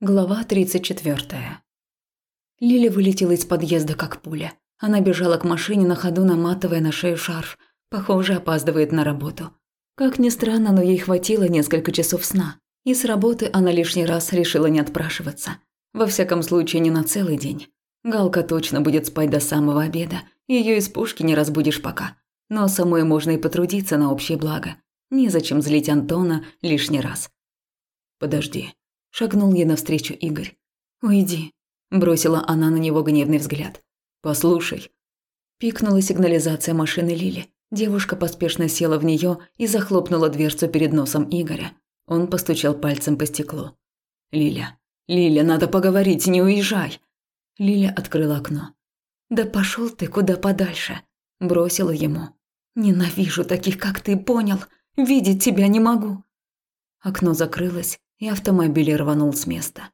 Глава 34. Лиля вылетела из подъезда как пуля. Она бежала к машине на ходу, наматывая на шею шарф. Похоже, опаздывает на работу. Как ни странно, но ей хватило несколько часов сна. И с работы она лишний раз решила не отпрашиваться. Во всяком случае, не на целый день. Галка точно будет спать до самого обеда. Ее из пушки не разбудишь пока. Но самой можно и потрудиться на общее благо. Незачем злить Антона лишний раз. «Подожди», Шагнул ей навстречу Игорь. «Уйди», – бросила она на него гневный взгляд. «Послушай». Пикнула сигнализация машины Лили. Девушка поспешно села в нее и захлопнула дверцу перед носом Игоря. Он постучал пальцем по стеклу. «Лиля, Лиля, надо поговорить, не уезжай!» Лиля открыла окно. «Да пошел ты куда подальше!» Бросила ему. «Ненавижу таких, как ты, понял? Видеть тебя не могу!» Окно закрылось, и автомобиль рванул с места.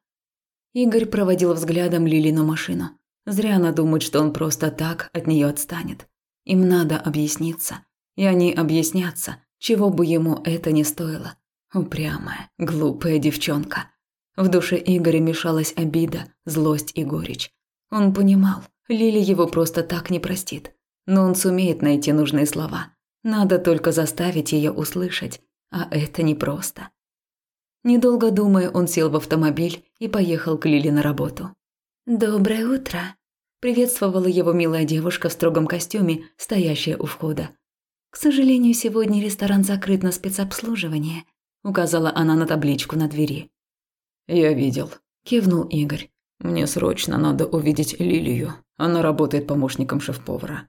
Игорь проводил взглядом Лилину машину. Зря она думает, что он просто так от нее отстанет. Им надо объясниться. И они объяснятся, чего бы ему это ни стоило. Упрямая, глупая девчонка. В душе Игоря мешалась обида, злость и горечь. Он понимал, Лили его просто так не простит. Но он сумеет найти нужные слова. Надо только заставить ее услышать, а это непросто. Недолго думая, он сел в автомобиль и поехал к Лиле на работу. «Доброе утро», – приветствовала его милая девушка в строгом костюме, стоящая у входа. «К сожалению, сегодня ресторан закрыт на спецобслуживание», – указала она на табличку на двери. «Я видел», – кивнул Игорь. «Мне срочно надо увидеть Лилию. Она работает помощником шеф-повара».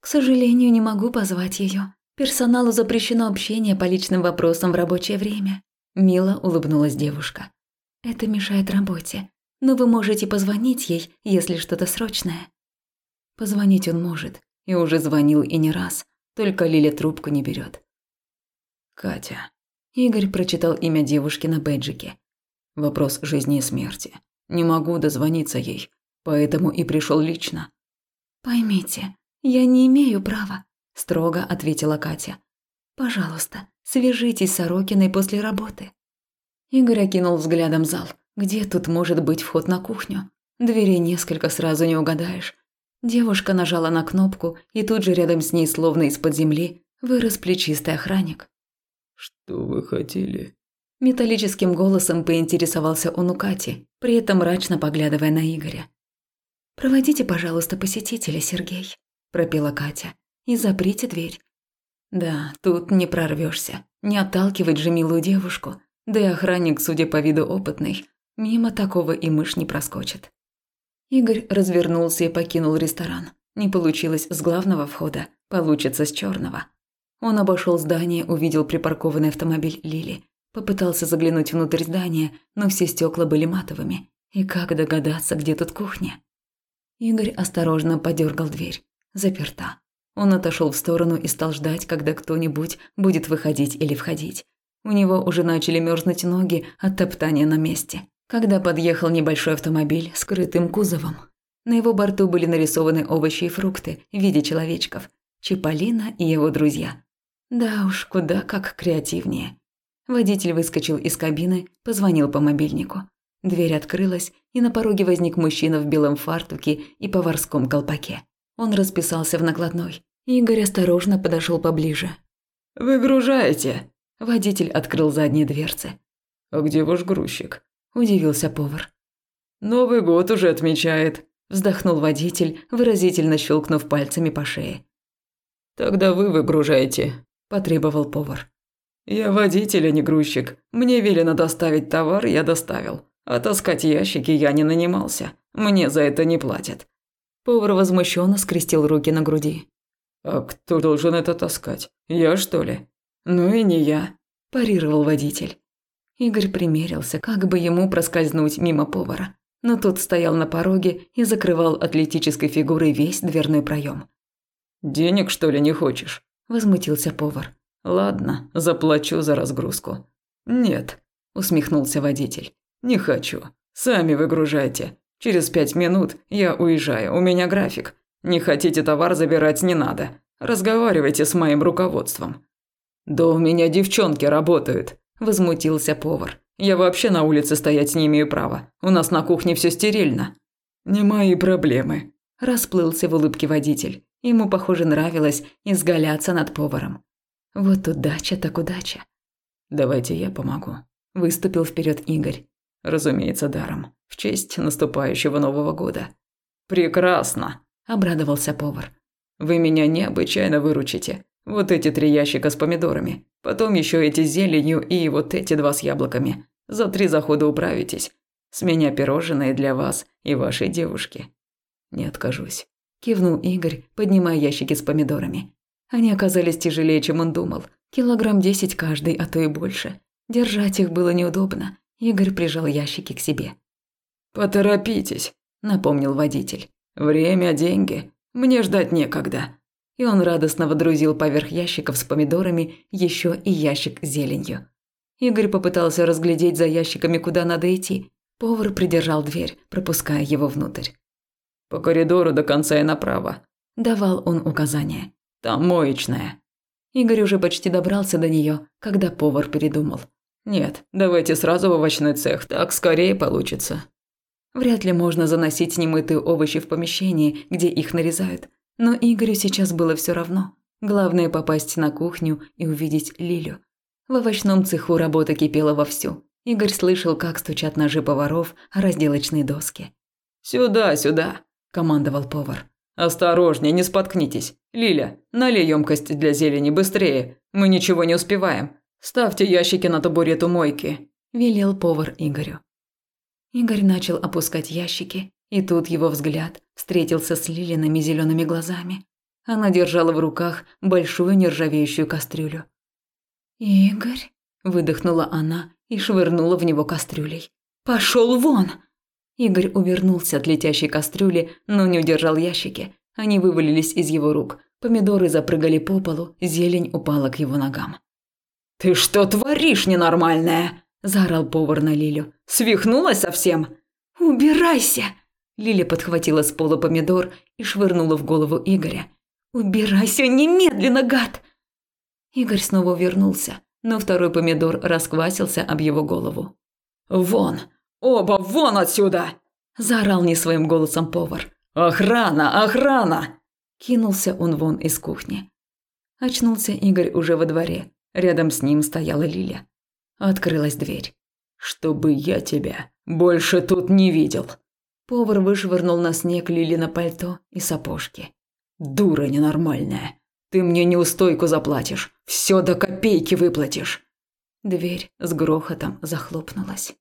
«К сожалению, не могу позвать ее. Персоналу запрещено общение по личным вопросам в рабочее время», Мило улыбнулась девушка. Это мешает работе, но вы можете позвонить ей, если что-то срочное. Позвонить он может, и уже звонил и не раз, только Лиля трубку не берет. Катя. Игорь прочитал имя девушки на бейджике. Вопрос жизни и смерти. Не могу дозвониться ей, поэтому и пришел лично. Поймите, я не имею права, строго ответила Катя. Пожалуйста, свяжитесь с Сорокиной после работы. Игорь окинул взглядом зал. Где тут может быть вход на кухню? Дверей несколько сразу не угадаешь. Девушка нажала на кнопку, и тут же рядом с ней, словно из-под земли, вырос плечистый охранник. «Что вы хотели?» Металлическим голосом поинтересовался он у Кати, при этом мрачно поглядывая на Игоря. «Проводите, пожалуйста, посетителя, Сергей», – пропела Катя, – «и заприте дверь. Да, тут не прорвешься. Не отталкивать же милую девушку. Да и охранник, судя по виду опытный, мимо такого и мышь не проскочит. Игорь развернулся и покинул ресторан. Не получилось с главного входа, получится с черного. Он обошел здание, увидел припаркованный автомобиль Лили. Попытался заглянуть внутрь здания, но все стекла были матовыми. И как догадаться, где тут кухня? Игорь осторожно подергал дверь. Заперта. Он отошел в сторону и стал ждать, когда кто-нибудь будет выходить или входить. У него уже начали мерзнуть ноги от топтания на месте, когда подъехал небольшой автомобиль с крытым кузовом. На его борту были нарисованы овощи и фрукты в виде человечков, Чиполлино и его друзья. Да уж, куда как креативнее. Водитель выскочил из кабины, позвонил по мобильнику. Дверь открылась, и на пороге возник мужчина в белом фартуке и поварском колпаке. Он расписался в накладной. Игорь осторожно подошел поближе. «Выгружаете?» Водитель открыл задние дверцы. «А где ваш грузчик?» – удивился повар. «Новый год уже отмечает», – вздохнул водитель, выразительно щелкнув пальцами по шее. «Тогда вы выгружаете», – потребовал повар. «Я водитель, а не грузчик. Мне велено доставить товар, я доставил. А таскать ящики я не нанимался. Мне за это не платят. Повар возмущенно скрестил руки на груди. «А кто должен это таскать? Я, что ли?» «Ну и не я», – парировал водитель. Игорь примерился, как бы ему проскользнуть мимо повара. Но тот стоял на пороге и закрывал атлетической фигурой весь дверной проем. «Денег, что ли, не хочешь?» – возмутился повар. «Ладно, заплачу за разгрузку». «Нет», – усмехнулся водитель. «Не хочу. Сами выгружайте. Через пять минут я уезжаю, у меня график. Не хотите товар забирать, не надо. Разговаривайте с моим руководством». «Да у меня девчонки работают», – возмутился повар. Я вообще на улице стоять не имею права. У нас на кухне все стерильно». «Не мои проблемы», – расплылся в улыбке водитель. Ему, похоже, нравилось изгаляться над поваром. Вот удача так удача. «Давайте я помогу», – выступил вперед Игорь. «Разумеется, даром. В честь наступающего Нового года». «Прекрасно», – обрадовался повар. «Вы меня необычайно выручите. Вот эти три ящика с помидорами. Потом еще эти с зеленью и вот эти два с яблоками. За три захода управитесь. С меня пирожные для вас и вашей девушки. Не откажусь. Кивнул Игорь, поднимая ящики с помидорами. Они оказались тяжелее, чем он думал. Килограмм десять каждый, а то и больше. Держать их было неудобно. Игорь прижал ящики к себе. «Поторопитесь», – напомнил водитель. «Время – деньги. Мне ждать некогда» и он радостно водрузил поверх ящиков с помидорами еще и ящик с зеленью. Игорь попытался разглядеть за ящиками, куда надо идти. Повар придержал дверь, пропуская его внутрь. «По коридору до конца и направо», – давал он указания. «Там моечная». Игорь уже почти добрался до нее, когда повар передумал. «Нет, давайте сразу в овощной цех, так скорее получится». Вряд ли можно заносить немытые овощи в помещение, где их нарезают. Но Игорю сейчас было все равно. Главное попасть на кухню и увидеть Лилю. В овощном цеху работа кипела вовсю. Игорь слышал, как стучат ножи поваров о разделочные доски. «Сюда, сюда!» – командовал повар. «Осторожнее, не споткнитесь. Лиля, налей емкость для зелени быстрее. Мы ничего не успеваем. Ставьте ящики на табурет у мойки», – велел повар Игорю. Игорь начал опускать ящики, и тут его взгляд встретился с Лилиными зелеными глазами. Она держала в руках большую нержавеющую кастрюлю. «Игорь?» – выдохнула она и швырнула в него кастрюлей. «Пошел вон!» Игорь увернулся от летящей кастрюли, но не удержал ящики. Они вывалились из его рук. Помидоры запрыгали по полу, зелень упала к его ногам. «Ты что творишь, ненормальная?» – заорал повар на Лилю. «Свихнулась совсем?» «Убирайся!» Лиля подхватила с пола помидор и швырнула в голову Игоря. «Убирайся немедленно, гад!» Игорь снова вернулся, но второй помидор расквасился об его голову. «Вон! Оба вон отсюда!» – заорал не своим голосом повар. «Охрана! Охрана!» Кинулся он вон из кухни. Очнулся Игорь уже во дворе. Рядом с ним стояла Лиля. Открылась дверь. «Чтобы я тебя больше тут не видел!» Повар вышвырнул на снег Лили на пальто и сапожки. «Дура ненормальная! Ты мне неустойку заплатишь, все до копейки выплатишь!» Дверь с грохотом захлопнулась.